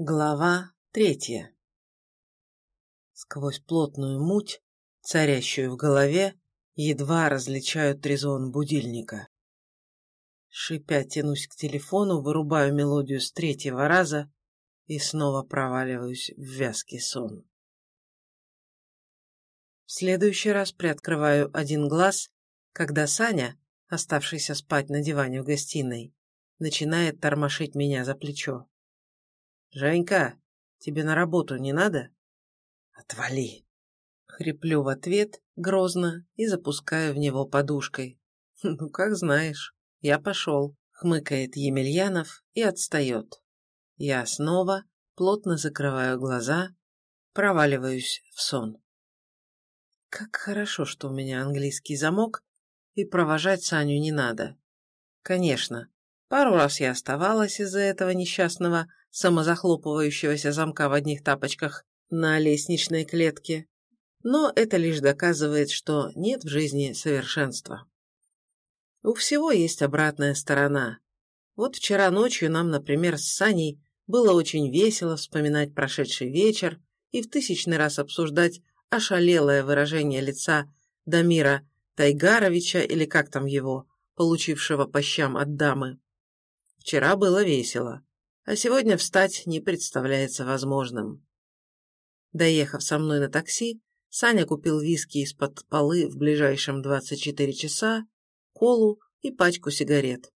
Глава третья Сквозь плотную муть, царящую в голове, едва различаю трезон будильника. Шипя тянусь к телефону, вырубаю мелодию с третьего раза и снова проваливаюсь в вязкий сон. В следующий раз приоткрываю один глаз, когда Саня, оставшийся спать на диване в гостиной, начинает тормошить меня за плечо. «Женька, тебе на работу не надо?» «Отвали!» Хриплю в ответ грозно и запускаю в него подушкой. «Ну, как знаешь, я пошел», — хмыкает Емельянов и отстает. Я снова плотно закрываю глаза, проваливаюсь в сон. Как хорошо, что у меня английский замок, и провожать Саню не надо. Конечно, пару раз я оставалась из-за этого несчастного самозахлопывающегося замка в одних тапочках на лестничной клетке, но это лишь доказывает, что нет в жизни совершенства. У всего есть обратная сторона. Вот вчера ночью нам, например, с Саней было очень весело вспоминать прошедший вечер и в тысячный раз обсуждать ошалелое выражение лица Дамира Тайгаровича или как там его, получившего по щам от дамы. Вчера было весело а сегодня встать не представляется возможным. Доехав со мной на такси, Саня купил виски из-под полы в ближайшем 24 часа, колу и пачку сигарет.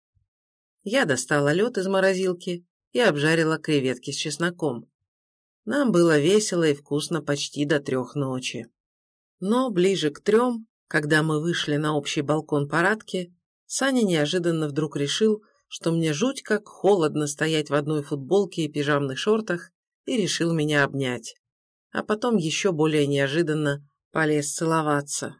Я достала лед из морозилки и обжарила креветки с чесноком. Нам было весело и вкусно почти до трех ночи. Но ближе к трем, когда мы вышли на общий балкон парадки, Саня неожиданно вдруг решил, что мне жуть как холодно стоять в одной футболке и пижамных шортах, и решил меня обнять. А потом еще более неожиданно полез целоваться.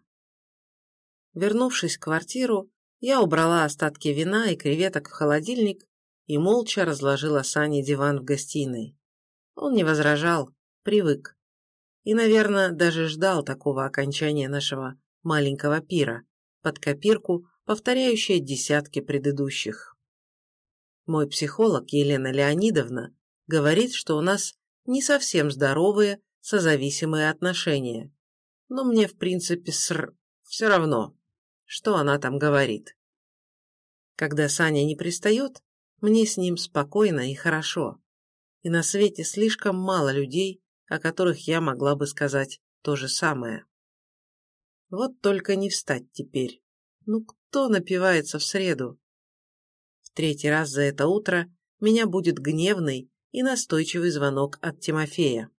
Вернувшись в квартиру, я убрала остатки вина и креветок в холодильник и молча разложила Сане диван в гостиной. Он не возражал, привык. И, наверное, даже ждал такого окончания нашего маленького пира, под копирку, повторяющая десятки предыдущих. Мой психолог Елена Леонидовна говорит, что у нас не совсем здоровые созависимые отношения. Но мне, в принципе, ср... все равно, что она там говорит. Когда Саня не пристает, мне с ним спокойно и хорошо. И на свете слишком мало людей, о которых я могла бы сказать то же самое. Вот только не встать теперь. Ну кто напивается в среду? Третий раз за это утро меня будет гневный и настойчивый звонок от Тимофея.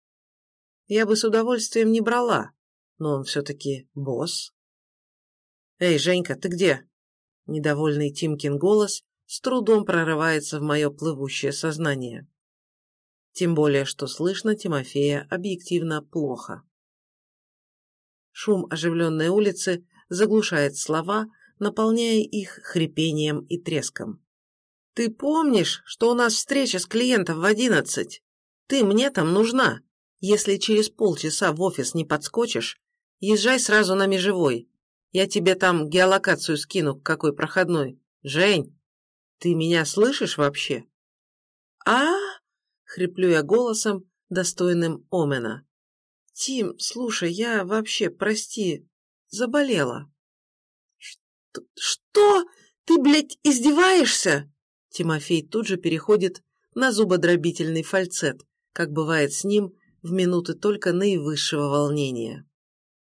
Я бы с удовольствием не брала, но он все-таки босс. «Эй, Женька, ты где?» Недовольный Тимкин голос с трудом прорывается в мое плывущее сознание. Тем более, что слышно Тимофея объективно плохо. Шум оживленной улицы заглушает слова, наполняя их хрипением и треском. Ты помнишь, что у нас встреча с клиентом в одиннадцать? Ты мне там нужна. Если через полчаса в офис не подскочишь, езжай сразу на межевой. Я тебе там геолокацию скину, какой проходной. Жень, ты меня слышишь вообще? а хриплю я голосом, достойным Омена. «Тим, слушай, я вообще, прости, заболела». «Что? Ты, блядь, издеваешься?» Тимофей тут же переходит на зубодробительный фальцет, как бывает с ним в минуты только наивысшего волнения.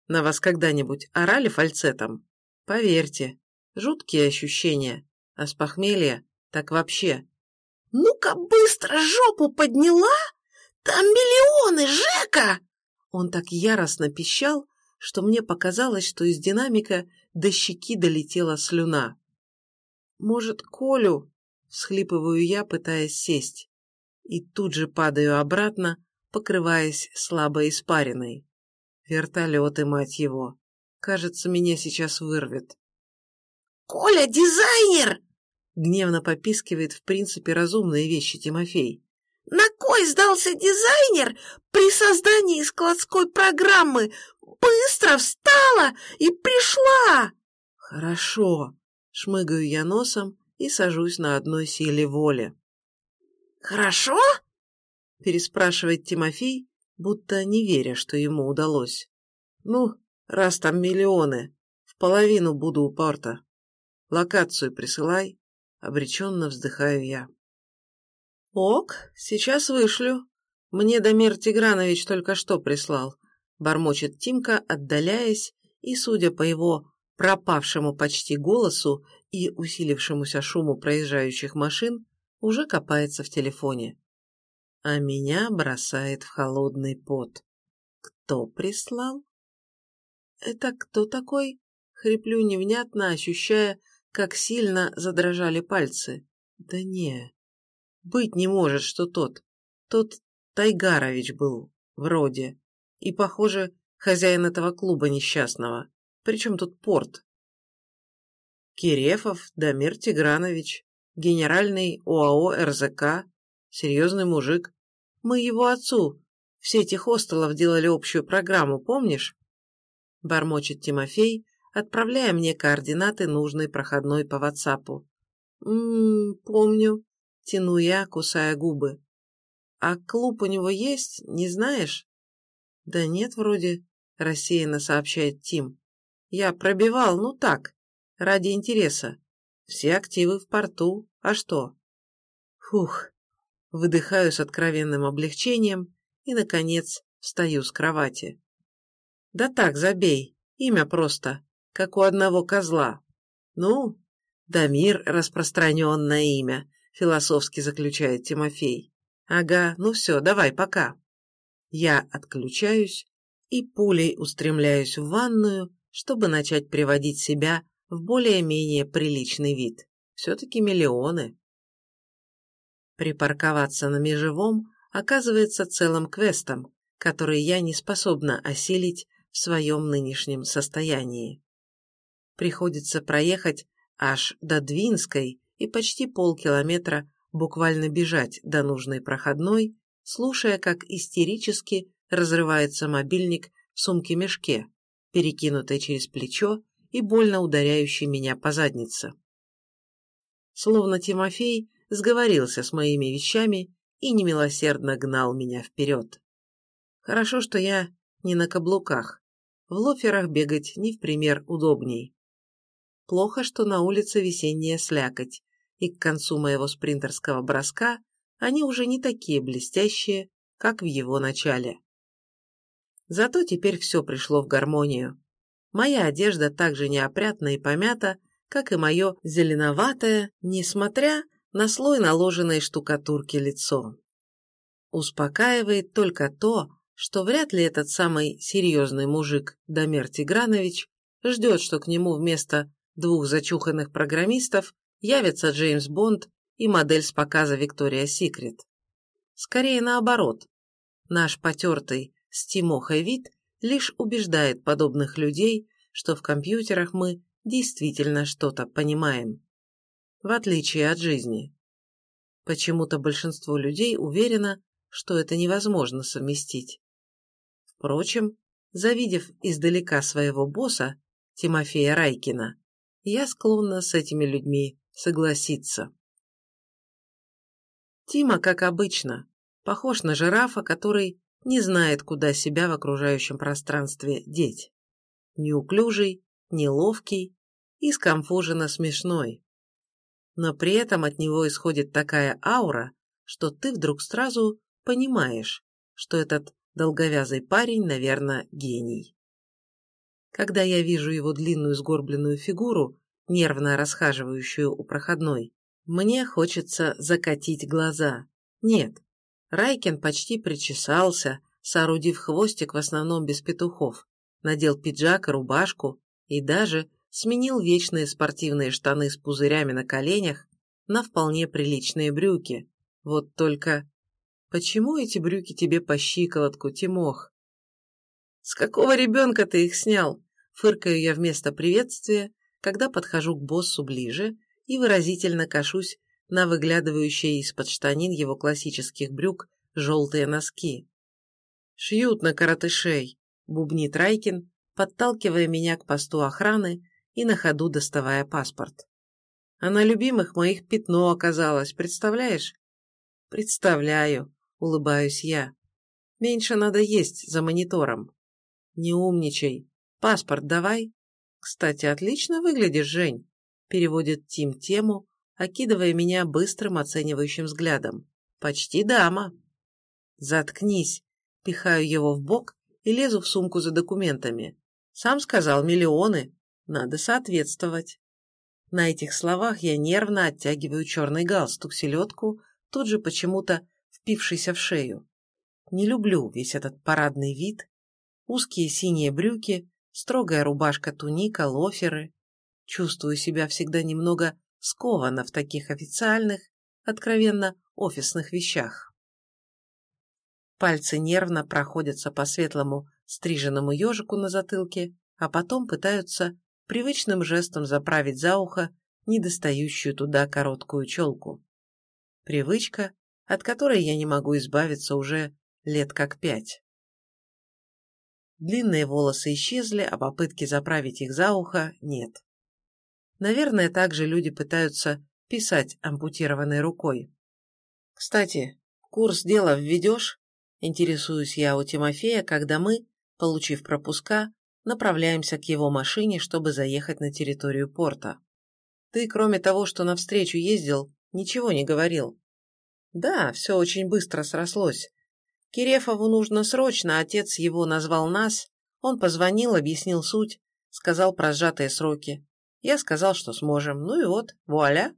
На вас когда-нибудь орали фальцетом? Поверьте, жуткие ощущения, а с похмелья так вообще. «Ну-ка быстро жопу подняла! Там миллионы, Жека!» Он так яростно пищал, что мне показалось, что из динамика до щеки долетела слюна. «Может, Колю?» Схлипываю я, пытаясь сесть. И тут же падаю обратно, покрываясь слабой испариной. Вертолеты, мать его. Кажется, меня сейчас вырвет. «Коля, дизайнер!» Гневно попискивает в принципе разумные вещи Тимофей. «На кой сдался дизайнер при создании складской программы? Быстро встала и пришла!» «Хорошо!» — шмыгаю я носом и сажусь на одной силе воли. «Хорошо?» переспрашивает Тимофей, будто не веря, что ему удалось. Ну, раз там миллионы, в половину буду у порта. Локацию присылай, обреченно вздыхаю я. Ок, сейчас вышлю. Мне Дамир Тигранович только что прислал. Бормочет Тимка, отдаляясь, и, судя по его пропавшему почти голосу и усилившемуся шуму проезжающих машин, уже копается в телефоне. А меня бросает в холодный пот. Кто прислал? Это кто такой? Хриплю невнятно, ощущая, как сильно задрожали пальцы. Да не, быть не может, что тот. Тот Тайгарович был, вроде. И, похоже, хозяин этого клуба несчастного. Причем тут порт? Кирефов Дамир Тигранович, генеральный ОАО РЗК, серьезный мужик. Мы его отцу в сети хостелов делали общую программу, помнишь? Бормочет Тимофей, отправляя мне координаты нужной проходной по ватсапу. «М-м, помню», — тяну я, кусая губы. «А клуб у него есть, не знаешь?» «Да нет, вроде», — рассеянно сообщает Тим. «Я пробивал, ну так, ради интереса. Все активы в порту, а что?» Фух, выдыхаю с откровенным облегчением и, наконец, встаю с кровати. «Да так, забей, имя просто, как у одного козла. Ну, Дамир – распространенное имя», – философски заключает Тимофей. «Ага, ну все, давай, пока». Я отключаюсь и пулей устремляюсь в ванную, чтобы начать приводить себя в более-менее приличный вид. Все-таки миллионы. Припарковаться на межевом оказывается целым квестом, который я не способна осилить в своем нынешнем состоянии. Приходится проехать аж до Двинской и почти полкилометра буквально бежать до нужной проходной, слушая, как истерически разрывается мобильник в сумке-мешке, перекинутой через плечо и больно ударяющий меня по заднице. Словно Тимофей сговорился с моими вещами и немилосердно гнал меня вперед. Хорошо, что я не на каблуках. В лоферах бегать не в пример удобней. Плохо, что на улице весенняя слякоть, и к концу моего спринтерского броска они уже не такие блестящие, как в его начале. Зато теперь все пришло в гармонию. Моя одежда так же неопрятна и помята, как и мое зеленоватое, несмотря на слой наложенной штукатурки лицо. Успокаивает только то, что вряд ли этот самый серьезный мужик Дамир Тигранович ждет, что к нему вместо двух зачуханных программистов явится Джеймс Бонд и модель с показа Виктория Секрет. Скорее наоборот. Наш потертый с Тимохой вид лишь убеждает подобных людей, что в компьютерах мы действительно что-то понимаем. В отличие от жизни. Почему-то большинство людей уверено, что это невозможно совместить. Впрочем, завидев издалека своего босса, Тимофея Райкина, я склонна с этими людьми согласиться. Тима, как обычно, похож на жирафа, который не знает, куда себя в окружающем пространстве деть. Неуклюжий, неловкий и скомфуженно смешной. Но при этом от него исходит такая аура, что ты вдруг сразу понимаешь, что этот долговязый парень, наверное, гений. Когда я вижу его длинную сгорбленную фигуру, нервно расхаживающую у проходной, мне хочется закатить глаза. Нет, Райкин почти причесался, соорудив хвостик в основном без петухов, надел пиджак и рубашку и даже сменил вечные спортивные штаны с пузырями на коленях на вполне приличные брюки. Вот только... Почему эти брюки тебе по щиколотку, Тимох? С какого ребенка ты их снял? Фыркаю я вместо приветствия когда подхожу к боссу ближе и выразительно кашусь на выглядывающие из-под штанин его классических брюк желтые носки. «Шьют на коротышей», — бубнит Райкин, подталкивая меня к посту охраны и на ходу доставая паспорт. А на любимых моих пятно оказалось, представляешь? Представляю, улыбаюсь я. Меньше надо есть за монитором. Не умничай. Паспорт давай. Кстати, отлично выглядишь, Жень. Переводит Тим тему, окидывая меня быстрым оценивающим взглядом. Почти дама. Заткнись. Пихаю его в бок и лезу в сумку за документами. Сам сказал миллионы. Надо соответствовать. На этих словах я нервно оттягиваю черный галстук, селедку, тут же почему-то впившийся в шею. Не люблю весь этот парадный вид. Узкие синие брюки, строгая рубашка-туника, лоферы. Чувствую себя всегда немного скованно в таких официальных, откровенно офисных вещах. Пальцы нервно проходятся по светлому стриженному ежику на затылке, а потом пытаются привычным жестом заправить за ухо недостающую туда короткую челку. Привычка, от которой я не могу избавиться уже лет как пять. Длинные волосы исчезли, а попытки заправить их за ухо нет. Наверное, также люди пытаются писать ампутированной рукой. Кстати, курс дела введешь? Интересуюсь я у Тимофея, когда мы, получив пропуска, направляемся к его машине, чтобы заехать на территорию порта. Ты, кроме того, что навстречу ездил, ничего не говорил. Да, все очень быстро срослось. Кирефову нужно срочно, отец его назвал нас, он позвонил, объяснил суть, сказал про сжатые сроки. Я сказал, что сможем. Ну и вот, вуаля.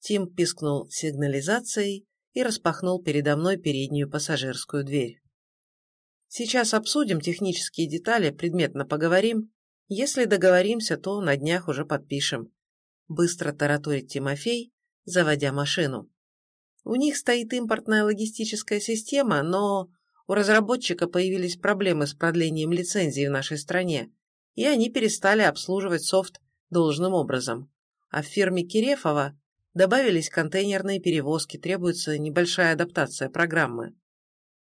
Тим пискнул сигнализацией и распахнул передо мной переднюю пассажирскую дверь. Сейчас обсудим технические детали, предметно поговорим. Если договоримся, то на днях уже подпишем. Быстро тараторит Тимофей, заводя машину. У них стоит импортная логистическая система, но у разработчика появились проблемы с продлением лицензии в нашей стране, и они перестали обслуживать софт должным образом. А в фирме Кирефова добавились контейнерные перевозки, требуется небольшая адаптация программы.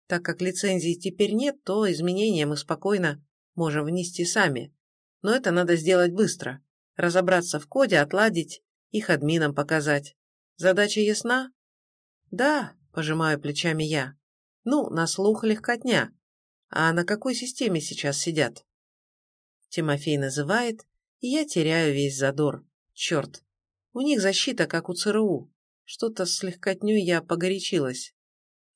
Так как лицензии теперь нет, то изменения мы спокойно можем внести сами. Но это надо сделать быстро. Разобраться в коде, отладить, их админам показать. Задача ясна? Да, пожимаю плечами я. Ну, на слух легкотня. А на какой системе сейчас сидят? Тимофей называет, я теряю весь задор. Черт, у них защита, как у ЦРУ. Что-то с легкотней я погорячилась.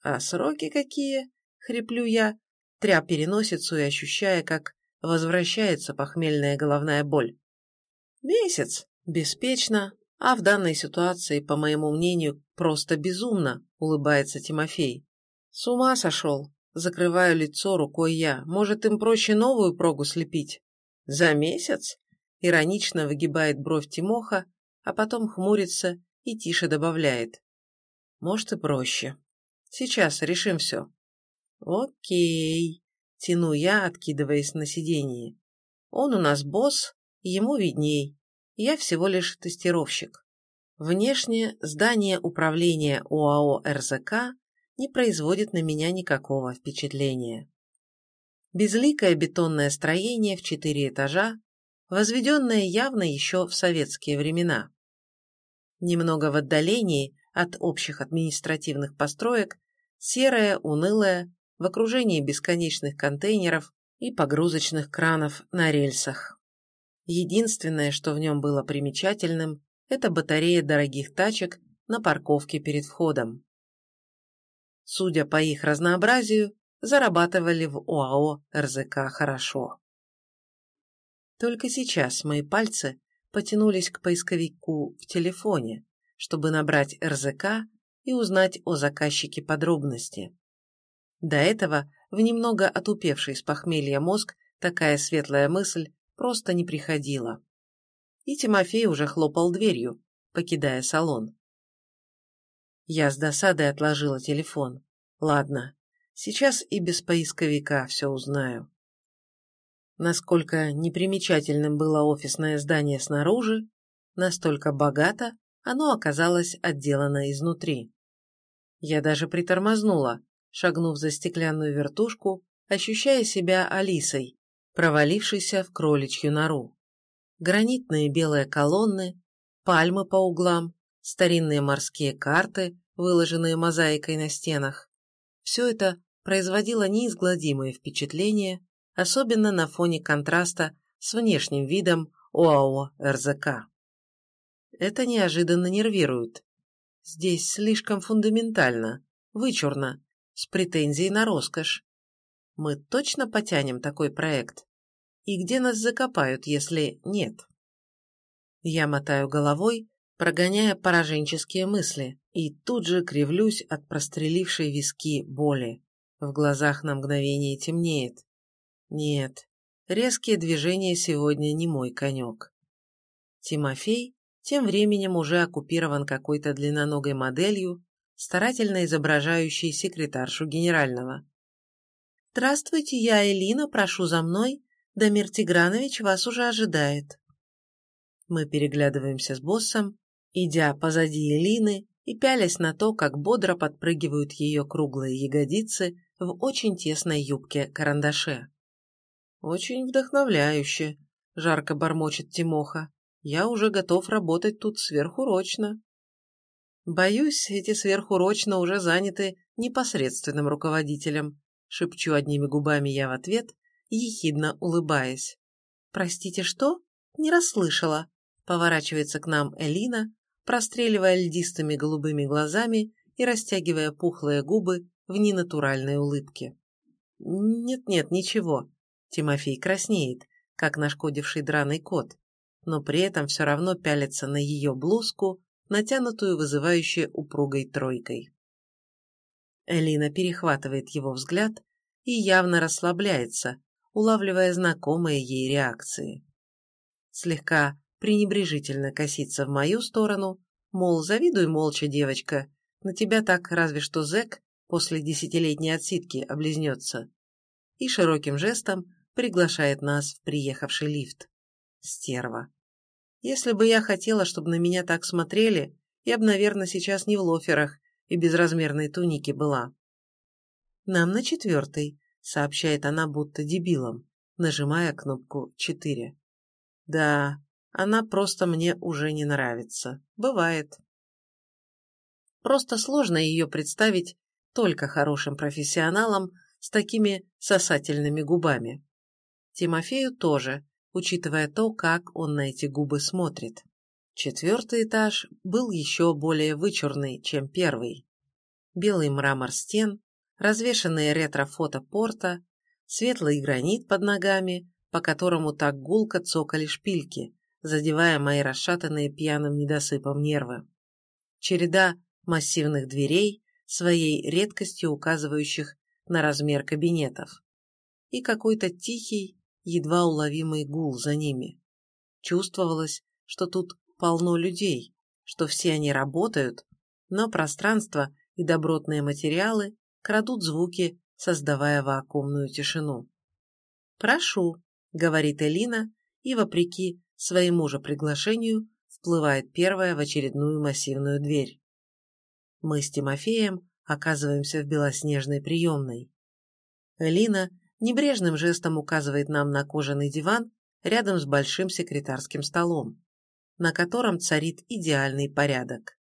А сроки какие? Хриплю я, тря переносицу и ощущая, как возвращается похмельная головная боль. Месяц. Беспечно. А в данной ситуации, по моему мнению, просто безумно, улыбается Тимофей. С ума сошел. Закрываю лицо рукой я. Может, им проще новую прогу слепить? За месяц? Иронично выгибает бровь Тимоха, а потом хмурится и тише добавляет. Может и проще. Сейчас решим все. Окей, тяну я, откидываясь на сиденье. Он у нас босс, ему видней. Я всего лишь тестировщик. Внешне здание управления ОАО РЗК не производит на меня никакого впечатления. Безликое бетонное строение в четыре этажа, возведенное явно еще в советские времена. Немного в отдалении от общих административных построек, серое, унылое, в окружении бесконечных контейнеров и погрузочных кранов на рельсах. Единственное, что в нем было примечательным, это батарея дорогих тачек на парковке перед входом. Судя по их разнообразию, зарабатывали в ОАО РЗК хорошо. Только сейчас мои пальцы потянулись к поисковику в телефоне, чтобы набрать РЗК и узнать о заказчике подробности. До этого в немного отупевший с похмелья мозг такая светлая мысль просто не приходила. И Тимофей уже хлопал дверью, покидая салон. Я с досадой отложила телефон. Ладно, сейчас и без поисковика все узнаю. Насколько непримечательным было офисное здание снаружи, настолько богато оно оказалось отделано изнутри. Я даже притормознула, шагнув за стеклянную вертушку, ощущая себя Алисой, провалившейся в кроличью нору. Гранитные белые колонны, пальмы по углам, старинные морские карты, выложенные мозаикой на стенах. Все это производило неизгладимое впечатление, особенно на фоне контраста с внешним видом ОАО РЗК. Это неожиданно нервирует. Здесь слишком фундаментально, вычурно, с претензией на роскошь. Мы точно потянем такой проект? И где нас закопают, если нет? Я мотаю головой, прогоняя пораженческие мысли, и тут же кривлюсь от прострелившей виски боли. В глазах на мгновение темнеет. Нет, резкие движения сегодня не мой конек. Тимофей тем временем уже оккупирован какой-то длинноногой моделью, старательно изображающей секретаршу генерального. «Здравствуйте, я Элина, прошу за мной. Дамир Тигранович вас уже ожидает». Мы переглядываемся с боссом, идя позади Элины и пялясь на то, как бодро подпрыгивают ее круглые ягодицы в очень тесной юбке-карандаше. «Очень вдохновляюще», — жарко бормочет Тимоха. Я уже готов работать тут сверхурочно. Боюсь, эти сверхурочно уже заняты непосредственным руководителем, шепчу одними губами я в ответ, ехидно улыбаясь. Простите, что? Не расслышала. Поворачивается к нам Элина, простреливая льдистыми голубыми глазами и растягивая пухлые губы в ненатуральной улыбке. Нет-нет, ничего. Тимофей краснеет, как нашкодивший драный кот но при этом все равно пялится на ее блузку, натянутую вызывающей упругой тройкой. Элина перехватывает его взгляд и явно расслабляется, улавливая знакомые ей реакции. Слегка пренебрежительно косится в мою сторону, мол, завидуй молча, девочка, на тебя так разве что зэк после десятилетней отсидки облизнется, и широким жестом приглашает нас в приехавший лифт. Стерва. Если бы я хотела, чтобы на меня так смотрели, я бы, наверное, сейчас не в лоферах и безразмерной тунике была. «Нам на четвертый», — сообщает она будто дебилом, нажимая кнопку «четыре». «Да, она просто мне уже не нравится. Бывает». Просто сложно ее представить только хорошим профессионалом с такими сосательными губами. Тимофею тоже, учитывая то, как он на эти губы смотрит. Четвертый этаж был еще более вычурный, чем первый. Белый мрамор стен, развешанные ретро-фото порта, светлый гранит под ногами, по которому так гулко цокали шпильки, задевая мои расшатанные пьяным недосыпом нервы. Череда массивных дверей, своей редкостью указывающих на размер кабинетов. И какой-то тихий, едва уловимый гул за ними. Чувствовалось, что тут полно людей, что все они работают, но пространство и добротные материалы крадут звуки, создавая вакуумную тишину. «Прошу», — говорит Элина, и, вопреки своему же приглашению, вплывает первая в очередную массивную дверь. Мы с Тимофеем оказываемся в белоснежной приемной. Элина небрежным жестом указывает нам на кожаный диван рядом с большим секретарским столом, на котором царит идеальный порядок.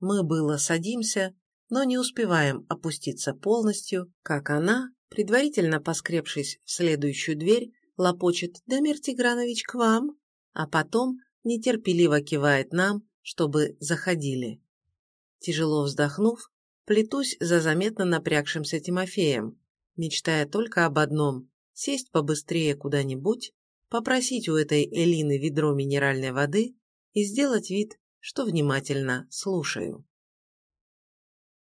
Мы было садимся, но не успеваем опуститься полностью, как она, предварительно поскребшись в следующую дверь, лопочет «Дамир Тигранович, к вам!», а потом нетерпеливо кивает нам, чтобы заходили. Тяжело вздохнув, плетусь за заметно напрягшимся Тимофеем, мечтая только об одном – сесть побыстрее куда-нибудь, попросить у этой Элины ведро минеральной воды и сделать вид, что внимательно слушаю.